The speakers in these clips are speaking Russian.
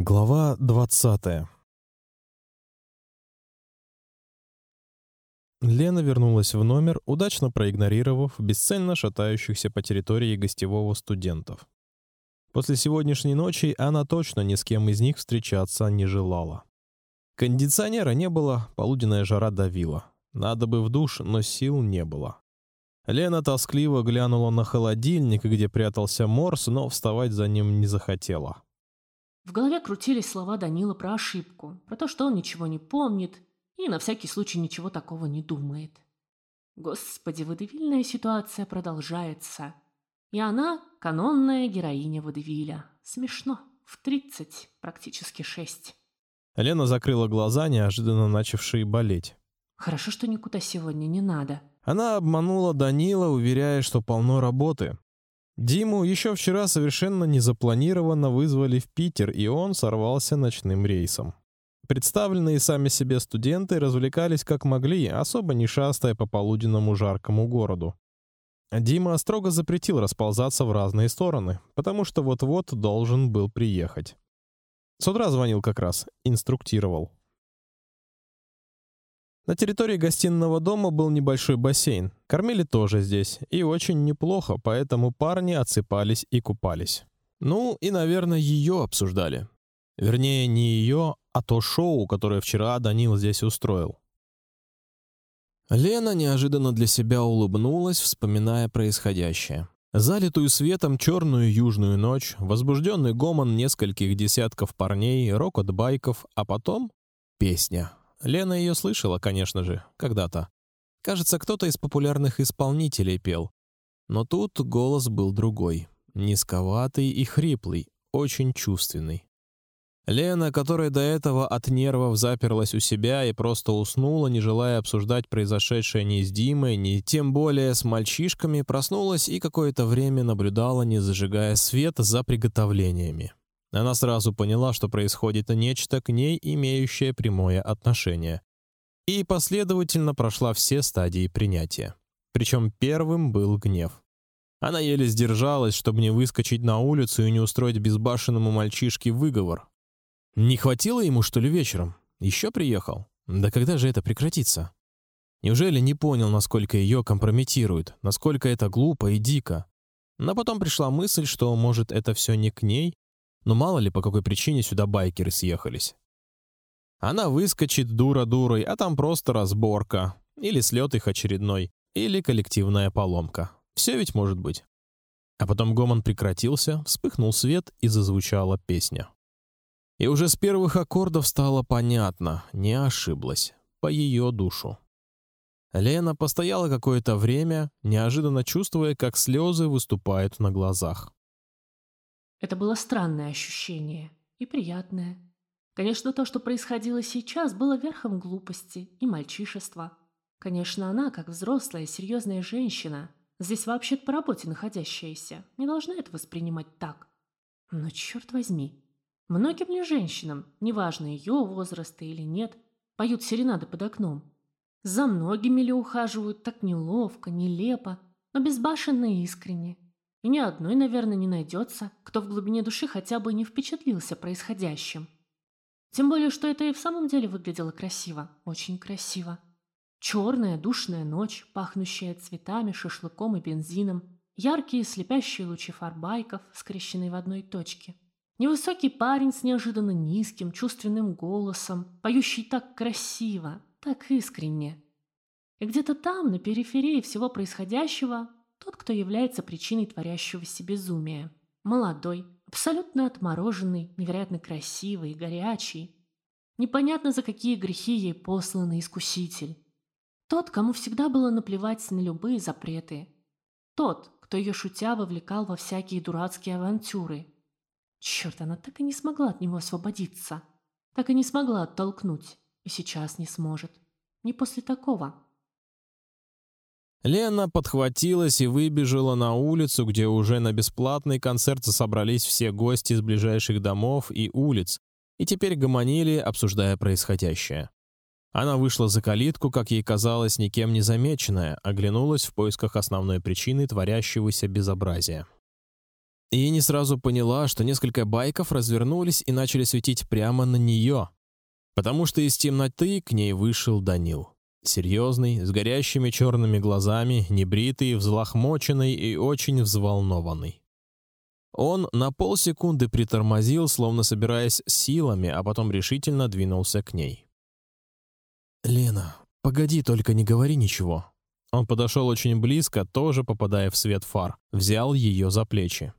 Глава двадцатая. Лена вернулась в номер, удачно проигнорировав бесцельно шатающихся по территории гостевого студентов. После сегодняшней ночи она точно ни с кем из них встречаться не желала. Кондиционера не было, полуденная жара давила. Надо бы в душ, но сил не было. Лена тоскливо глянула на холодильник, где прятался Морс, но вставать за ним не захотела. В голове крутились слова Данила про ошибку, про то, что он ничего не помнит и на всякий случай ничего такого не думает. Господи, водевильная ситуация продолжается. И она — канонная героиня водевиля. Смешно. В тридцать, практически шесть. Лена закрыла глаза, неожиданно начавшие болеть. Хорошо, что никуда сегодня не надо. Она обманула Данила, уверяя, что полно работы. Диму еще вчера совершенно незапланированно вызвали в Питер, и он сорвался ночным рейсом. Представленные сами себе студенты развлекались как могли, особо не шастая по полуденному жаркому городу. Дима строго запретил расползаться в разные стороны, потому что вот-вот должен был приехать. С утра звонил как раз, инструктировал. На территории гостиного дома был небольшой бассейн. Кормили тоже здесь, и очень неплохо, поэтому парни отсыпались и купались. Ну и, наверное, ее обсуждали. Вернее, не ее, а то шоу, которое вчера Данил здесь устроил. Лена неожиданно для себя улыбнулась, вспоминая происходящее. Залитую светом черную южную ночь, возбужденный гомон нескольких десятков парней, рокот байков, а потом песня. Лена ее слышала, конечно же, когда-то. Кажется, кто-то из популярных исполнителей пел. Но тут голос был другой, низковатый и хриплый, очень чувственный. Лена, которая до этого от нервов заперлась у себя и просто уснула, не желая обсуждать произошедшее ни с Димой, ни тем более с мальчишками, проснулась и какое-то время наблюдала, не зажигая свет, за приготовлениями. Она сразу поняла, что происходит нечто к ней имеющее прямое отношение, и последовательно прошла все стадии принятия. Причем первым был гнев. Она еле сдержалась, чтобы не выскочить на улицу и не устроить безбашенному мальчишке выговор. Не хватило ему что ли вечером? Еще приехал. Да когда же это прекратится? Неужели не понял, насколько ее компрометирует, насколько это глупо и дико? Но потом пришла мысль, что может это все не к ней, но мало ли по какой причине сюда байкеры съехались. Она выскочит дура дурой, а там просто разборка, или слет их очередной, или коллективная поломка. Все ведь может быть. А потом гомон прекратился, вспыхнул свет и зазвучала песня. И уже с первых аккордов стало понятно, не ошиблась, по ее душу. Лена постояла какое-то время, неожиданно чувствуя, как слезы выступают на глазах. Это было странное ощущение и приятное. Конечно, то, что происходило сейчас, было верхом глупости и мальчишества. Конечно, она, как взрослая, серьезная женщина, здесь вообще по работе находящаяся, не должна это воспринимать так. Но черт возьми, многим ли женщинам, неважно ее возраста или нет, поют серенады под окном? За многими ли ухаживают так неловко, нелепо, но безбашенно и искренне? И ни одной, наверное, не найдется, кто в глубине души хотя бы не впечатлился происходящим. Тем более, что это и в самом деле выглядело красиво, очень красиво. Черная душная ночь, пахнущая цветами, шашлыком и бензином, яркие слепящие лучи фарбайков, скрещенные в одной точке. Невысокий парень с неожиданно низким, чувственным голосом, поющий так красиво, так искренне. И где-то там, на периферии всего происходящего, тот, кто является причиной творящегося безумия. Молодой, абсолютно отмороженный, невероятно красивый, горячий. Непонятно, за какие грехи ей посланный искуситель. Тот, кому всегда было наплевать на любые запреты. Тот, кто ее шутя вовлекал во всякие дурацкие авантюры. Черт, она так и не смогла от него освободиться. Так и не смогла оттолкнуть. И сейчас не сможет. Не после такого. Лена подхватилась и выбежала на улицу, где уже на бесплатный концерт собрались все гости из ближайших домов и улиц, и теперь гомонили, обсуждая происходящее. Она вышла за калитку, как ей казалось, никем не замеченная, оглянулась в поисках основной причины творящегося безобразия. и не сразу поняла, что несколько байков развернулись и начали светить прямо на нее, потому что из темноты к ней вышел Данил, серьезный, с горящими черными глазами, небритый, взлохмоченный и очень взволнованный. Он на полсекунды притормозил, словно собираясь силами, а потом решительно двинулся к ней. Лена, погоди, только не говори ничего. Он подошел очень близко, тоже попадая в свет фар, взял ее за плечи.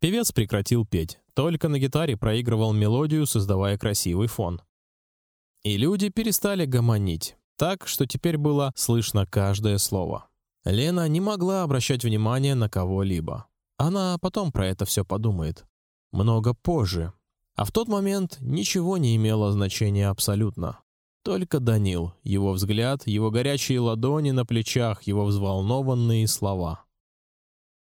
Певец прекратил петь, только на гитаре проигрывал мелодию, создавая красивый фон. И люди перестали гомонить, так что теперь было слышно каждое слово. Лена не могла обращать внимание на кого-либо. Она потом про это все подумает, много позже. А в тот момент ничего не имело значения абсолютно. Только Данил, его взгляд, его горячие ладони на плечах, его взволнованные слова.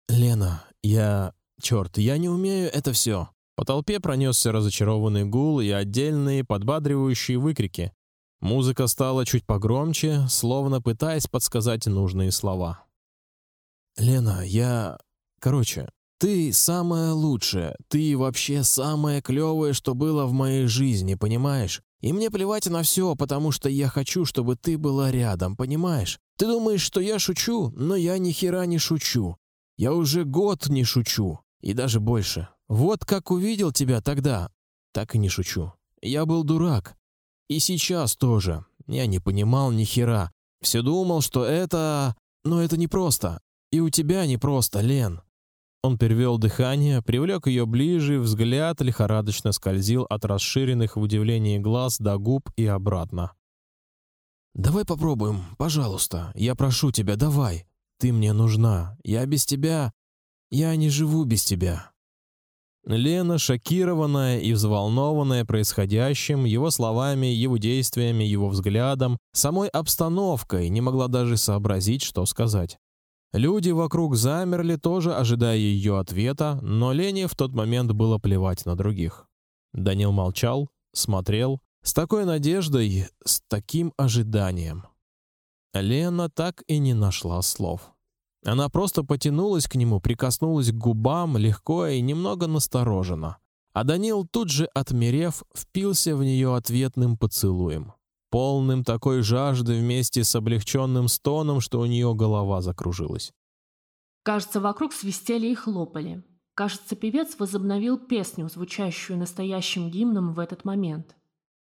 Лена, я Черт, я не умею это все. По толпе пронесся разочарованный гул и отдельные подбадривающие выкрики. Музыка стала чуть погромче, словно пытаясь подсказать нужные слова. Лена, я, короче, ты самая лучшая, ты вообще самое клевое, что было в моей жизни, понимаешь? И мне плевать на все, потому что я хочу, чтобы ты была рядом, понимаешь? Ты думаешь, что я шучу, но я ни хера не шучу. Я уже год не шучу. И даже больше. Вот как увидел тебя тогда, так и не шучу. Я был дурак. И сейчас тоже. Я не понимал ни хера. Все думал, что это... Но это не просто. И у тебя не просто, Лен. Он перевел дыхание, привлек ее ближе, взгляд лихорадочно скользил от расширенных в удивлении глаз до губ и обратно. Давай попробуем, пожалуйста. Я прошу тебя, давай. Ты мне нужна. Я без тебя я не живу без тебя. Лена, шокированная и взволнованная происходящим, его словами, его действиями, его взглядом, самой обстановкой, не могла даже сообразить, что сказать. Люди вокруг замерли, тоже ожидая ее ответа, но Лене в тот момент было плевать на других. Данил молчал, смотрел с такой надеждой, с таким ожиданием. Лена так и не нашла слов. Она просто потянулась к нему, прикоснулась к губам легко и немного настороженно. А Данил тут же, отмерев, впился в нее ответным поцелуем, полным такой жажды вместе с облегченным стоном, что у нее голова закружилась. Кажется, вокруг свистели и хлопали. Кажется, певец возобновил песню, звучащую настоящим гимном в этот момент.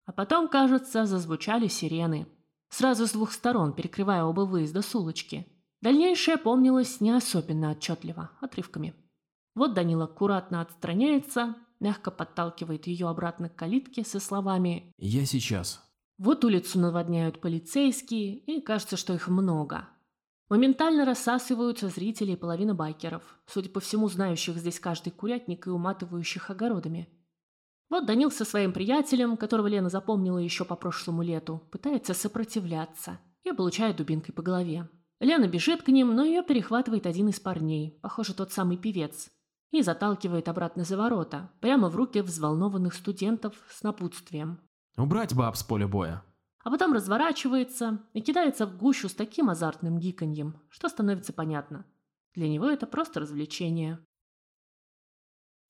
А потом, кажется, зазвучали сирены. Сразу с двух сторон, перекрывая оба выезда с улочки. Дальнейшее помнилось не особенно отчетливо, отрывками. Вот Данила аккуратно отстраняется, мягко подталкивает ее обратно к калитке со словами «Я сейчас». Вот улицу наводняют полицейские, и кажется, что их много. Моментально рассасываются зрители и половина байкеров, судя по всему, знающих здесь каждый курятник и уматывающих огородами. Вот Данил со своим приятелем, которого Лена запомнила еще по прошлому лету, пытается сопротивляться и получает дубинкой по голове. Лена бежит к ним, но ее перехватывает один из парней, похоже, тот самый певец, и заталкивает обратно за ворота, прямо в руки взволнованных студентов с напутствием. «Убрать баб с поля боя!» А потом разворачивается и кидается в гущу с таким азартным гиканьем, что становится понятно. Для него это просто развлечение.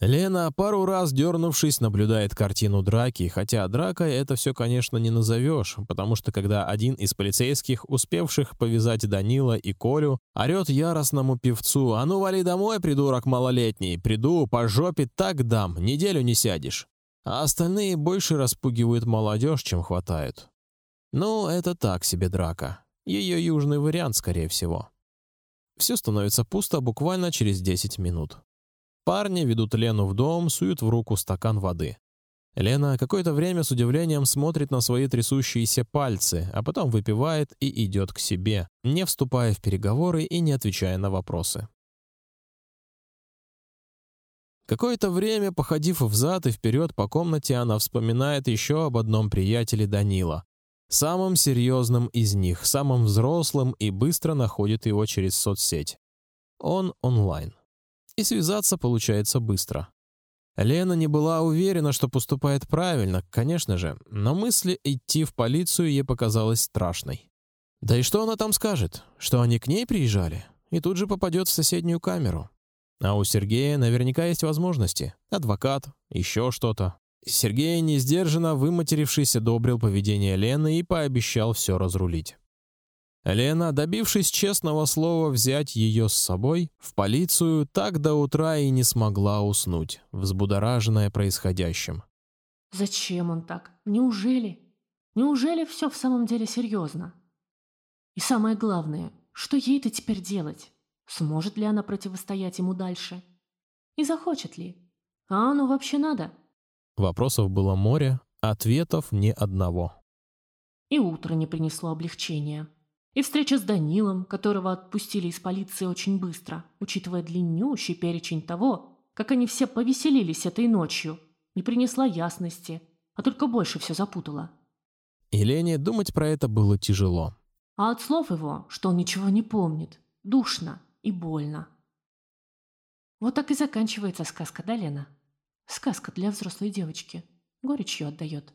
Лена, пару раз дернувшись, наблюдает картину драки, хотя драка это все, конечно, не назовешь, потому что когда один из полицейских, успевших повязать Данила и Колю, орет яростному певцу: "А ну вали домой, придурок малолетний! Приду по жопе так дам, неделю не сядешь!" А остальные больше распугивают молодежь, чем хватают. Ну, это так себе драка. Ее южный вариант, скорее всего. Все становится пусто буквально через 10 минут. Парни ведут Лену в дом, суют в руку стакан воды. Лена какое-то время с удивлением смотрит на свои трясущиеся пальцы, а потом выпивает и идет к себе, не вступая в переговоры и не отвечая на вопросы. Какое-то время, походив взад и вперед по комнате, она вспоминает еще об одном приятеле Данила, самом серьезном из них, самом взрослым, и быстро находит его через соцсеть. Он онлайн и связаться получается быстро. Лена не была уверена, что поступает правильно, конечно же, но мысль идти в полицию ей показалась страшной. Да и что она там скажет? Что они к ней приезжали? И тут же попадет в соседнюю камеру. А у Сергея наверняка есть возможности. Адвокат, еще что-то. Сергей, несдержанно выматерившись, одобрил поведение Лены и пообещал все разрулить. Лена, добившись честного слова взять ее с собой в полицию, так до утра и не смогла уснуть, взбудораженная происходящим. Зачем он так? Неужели? Неужели все в самом деле серьезно? И самое главное, что ей-то теперь делать? Сможет ли она противостоять ему дальше? И захочет ли? А оно вообще надо? Вопросов было море, ответов ни одного. И утро не принесло облегчения. И встреча с Данилом, которого отпустили из полиции очень быстро, учитывая длиннющий перечень того, как они все повеселились этой ночью, не принесла ясности, а только больше все запутала. Елене думать про это было тяжело. А от слов его, что он ничего не помнит, душно и больно. Вот так и заканчивается сказка, да, Лена? Сказка для взрослой девочки. Горечью отдает.